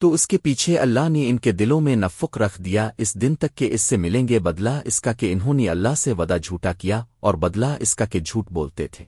تو اس کے پیچھے اللہ نے ان کے دلوں میں نفق رکھ دیا، اس دن تک کہ اس سے ملیں گے بدلہ، اس کا کہ انہوں نے اللہ سے ودا جھوٹا کیا اور بدلہ اس کا کہ جھوٹ بولتے تھے۔